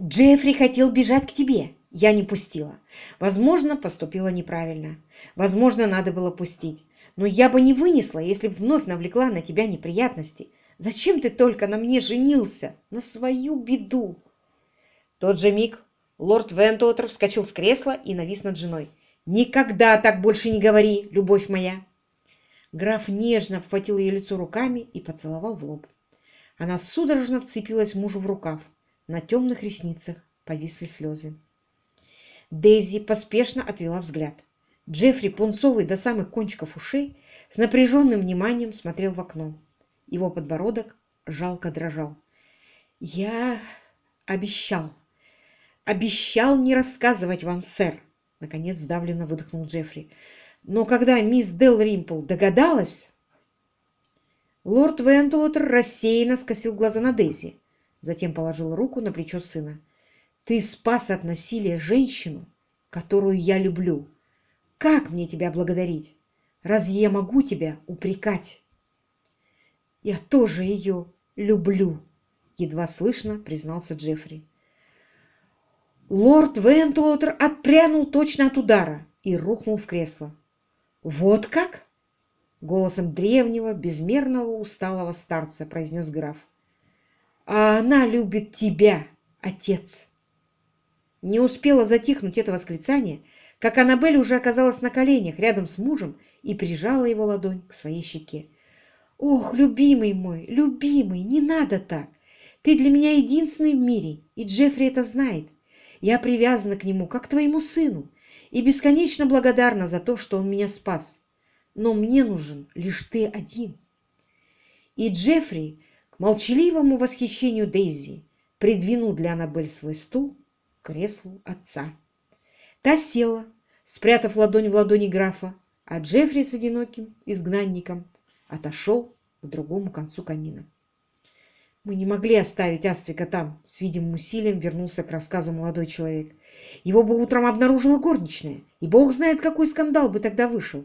Джеффри хотел бежать к тебе. Я не пустила. Возможно, поступила неправильно. Возможно, надо было пустить. Но я бы не вынесла, если бы вновь навлекла на тебя неприятности. Зачем ты только на мне женился? На свою беду. Тот же миг лорд Вентуотер вскочил с кресла и навис над женой. «Никогда так больше не говори, любовь моя!» Граф нежно обхватил ее лицо руками и поцеловал в лоб. Она судорожно вцепилась мужу в рукав. На темных ресницах повисли слезы. Дейзи поспешно отвела взгляд. Джеффри, пунцовый до самых кончиков ушей, с напряженным вниманием смотрел в окно. Его подбородок жалко дрожал. «Я обещал, обещал не рассказывать вам, сэр!» Наконец сдавленно выдохнул Джеффри. «Но когда мисс Дел Римпл догадалась...» Лорд Вентуотер рассеянно скосил глаза на Дейзи, затем положил руку на плечо сына. «Ты спас от насилия женщину, которую я люблю. Как мне тебя благодарить? Разве я могу тебя упрекать?» «Я тоже ее люблю», — едва слышно признался Джеффри. Лорд Вентуотер отпрянул точно от удара и рухнул в кресло. «Вот как?» — голосом древнего, безмерного усталого старца произнес граф. «А она любит тебя, отец!» Не успела затихнуть это восклицание, как Аннабель уже оказалась на коленях рядом с мужем и прижала его ладонь к своей щеке. «Ох, любимый мой, любимый, не надо так! Ты для меня единственный в мире, и Джеффри это знает. Я привязана к нему, как к твоему сыну, и бесконечно благодарна за то, что он меня спас. Но мне нужен лишь ты один». И Джеффри, молчаливому восхищению Дейзи, придвинул для Аннабель свой стул к креслу отца. Та села, спрятав ладонь в ладони графа, а Джеффри с одиноким изгнанником отошел к другому концу камина. Мы не могли оставить Астрика там. С видимым усилием вернулся к рассказу молодой человек. Его бы утром обнаружила горничная, и бог знает, какой скандал бы тогда вышел.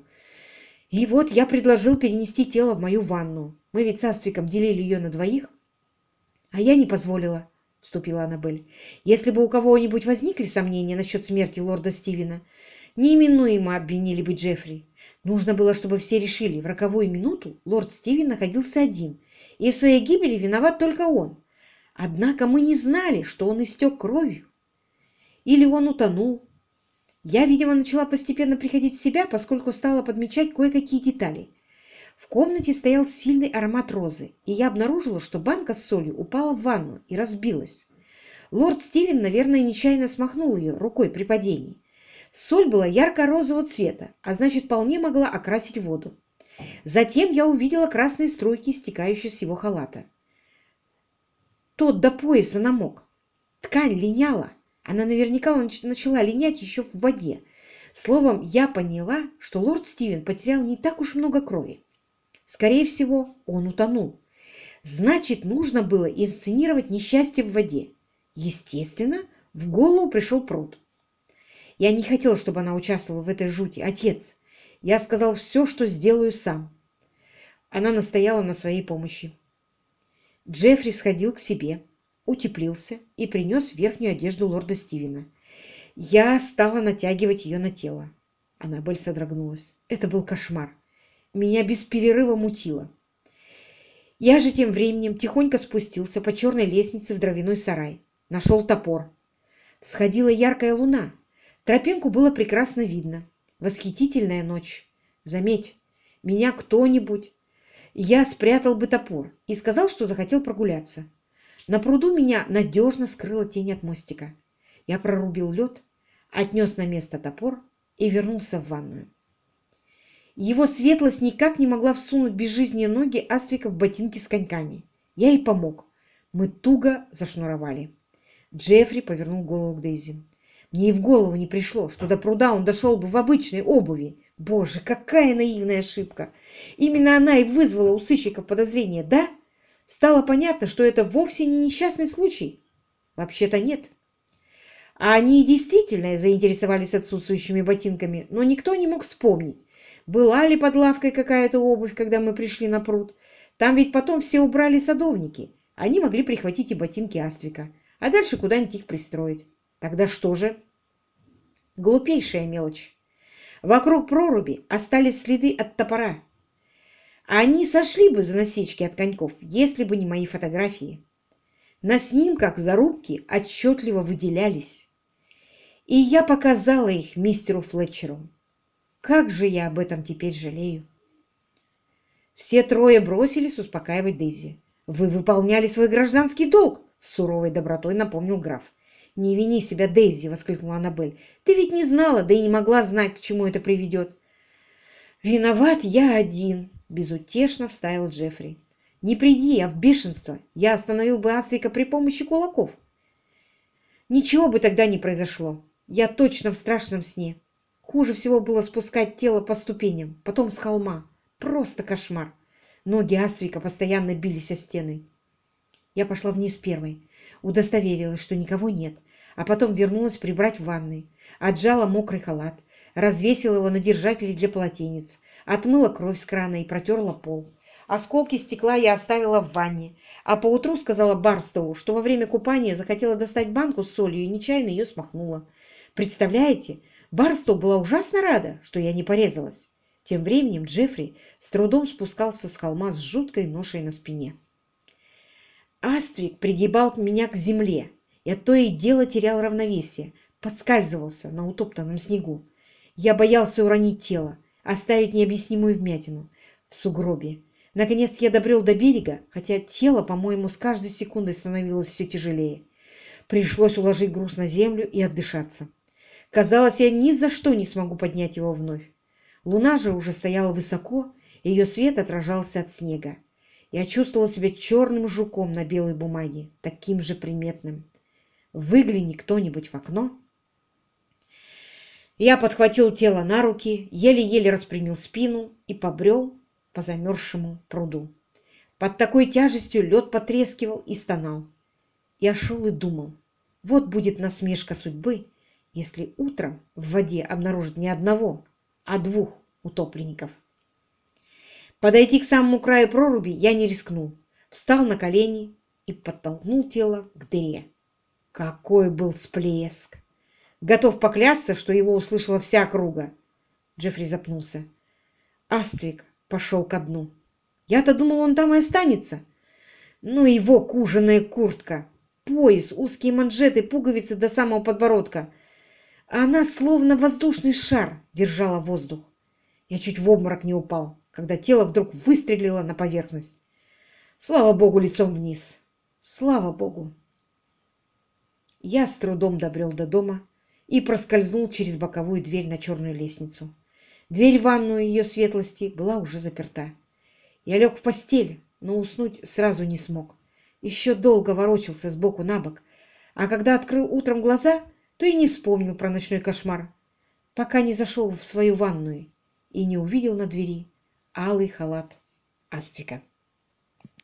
И вот я предложил перенести тело в мою ванну. Мы ведь с Астриком делили ее на двоих. А я не позволила, вступила Аннабель. Если бы у кого-нибудь возникли сомнения насчет смерти лорда Стивена, неименуемо обвинили бы Джеффри. Нужно было, чтобы все решили, в роковую минуту лорд Стивен находился один, и в своей гибели виноват только он. Однако мы не знали, что он истек кровью. Или он утонул. Я, видимо, начала постепенно приходить в себя, поскольку стала подмечать кое-какие детали. В комнате стоял сильный аромат розы, и я обнаружила, что банка с солью упала в ванну и разбилась. Лорд Стивен, наверное, нечаянно смахнул ее рукой при падении. Соль была ярко-розового цвета, а значит, вполне могла окрасить воду. Затем я увидела красные струйки, стекающие с его халата. Тот до пояса намок. Ткань линяла. Она наверняка начала линять еще в воде. Словом, я поняла, что лорд Стивен потерял не так уж много крови. Скорее всего, он утонул. Значит, нужно было инсценировать несчастье в воде. Естественно, в голову пришел пруд. Я не хотел, чтобы она участвовала в этой жути. Отец, я сказал все, что сделаю сам. Она настояла на своей помощи. Джеффри сходил к себе, утеплился и принес верхнюю одежду лорда Стивена. Я стала натягивать ее на тело. Аннабель содрогнулась. Это был кошмар. Меня без перерыва мутило. Я же тем временем тихонько спустился по черной лестнице в дровяной сарай. Нашел топор. Сходила яркая луна, Тропинку было прекрасно видно. Восхитительная ночь. Заметь, меня кто-нибудь... Я спрятал бы топор и сказал, что захотел прогуляться. На пруду меня надежно скрыла тень от мостика. Я прорубил лед, отнес на место топор и вернулся в ванную. Его светлость никак не могла всунуть безжизненные ноги Астрика в ботинки с коньками. Я ей помог. Мы туго зашнуровали. Джеффри повернул голову к Дейзи. Мне и в голову не пришло, что до пруда он дошел бы в обычной обуви. Боже, какая наивная ошибка! Именно она и вызвала у сыщиков подозрение, да? Стало понятно, что это вовсе не несчастный случай. Вообще-то нет. А они действительно заинтересовались отсутствующими ботинками, но никто не мог вспомнить, была ли под лавкой какая-то обувь, когда мы пришли на пруд. Там ведь потом все убрали садовники. Они могли прихватить и ботинки Аствика. а дальше куда-нибудь их пристроить. Тогда что же? Глупейшая мелочь. Вокруг проруби остались следы от топора. Они сошли бы за насечки от коньков, если бы не мои фотографии. На снимках зарубки отчетливо выделялись. И я показала их мистеру Флетчеру. Как же я об этом теперь жалею. Все трое бросились успокаивать Дейзи. «Вы выполняли свой гражданский долг!» — с суровой добротой напомнил граф. «Не вини себя, Дейзи!» — воскликнула Аннабель. «Ты ведь не знала, да и не могла знать, к чему это приведет!» «Виноват я один!» — безутешно вставил Джеффри. «Не приди я в бешенство! Я остановил бы Астрика при помощи кулаков!» «Ничего бы тогда не произошло! Я точно в страшном сне! Хуже всего было спускать тело по ступеням, потом с холма!» Просто кошмар. Ноги Астрика постоянно бились о стены. Я пошла вниз первой, удостоверилась, что никого нет, а потом вернулась прибрать в ванной, отжала мокрый халат, развесила его на держателе для полотенец, отмыла кровь с крана и протерла пол. Осколки стекла я оставила в ванне, а поутру сказала Барстоу, что во время купания захотела достать банку с солью и нечаянно ее смахнула. Представляете, Барстоу была ужасно рада, что я не порезалась. Тем временем Джеффри с трудом спускался с холма с жуткой ношей на спине. Аствик пригибал меня к земле. Я то и дело терял равновесие, подскальзывался на утоптанном снегу. Я боялся уронить тело, оставить необъяснимую вмятину в сугробе. Наконец я добрел до берега, хотя тело, по-моему, с каждой секундой становилось все тяжелее. Пришлось уложить груз на землю и отдышаться. Казалось, я ни за что не смогу поднять его вновь. Луна же уже стояла высоко, и ее свет отражался от снега. Я чувствовала себя черным жуком на белой бумаге, таким же приметным. Выгляни кто-нибудь в окно. Я подхватил тело на руки, еле-еле распрямил спину и побрел по замерзшему пруду. Под такой тяжестью лед потрескивал и стонал. Я шел и думал, вот будет насмешка судьбы, если утром в воде обнаружат не одного, а двух утопленников. Подойти к самому краю проруби я не рискнул. Встал на колени и подтолкнул тело к дыре. Какой был всплеск! Готов поклясться, что его услышала вся округа. Джеффри запнулся. Астрик пошел ко дну. Я-то думал, он там и останется. Ну, его кужаная куртка, пояс, узкие манжеты, пуговицы до самого подбородка — а она словно воздушный шар держала воздух. Я чуть в обморок не упал, когда тело вдруг выстрелило на поверхность. Слава богу, лицом вниз. Слава богу. Я с трудом добрел до дома и проскользнул через боковую дверь на черную лестницу. Дверь в ванную ее светлости была уже заперта. Я лег в постель, но уснуть сразу не смог. Еще долго ворочался сбоку на бок, а когда открыл утром глаза, то и не вспомнил про ночной кошмар, пока не зашел в свою ванную и не увидел на двери алый халат Астрика.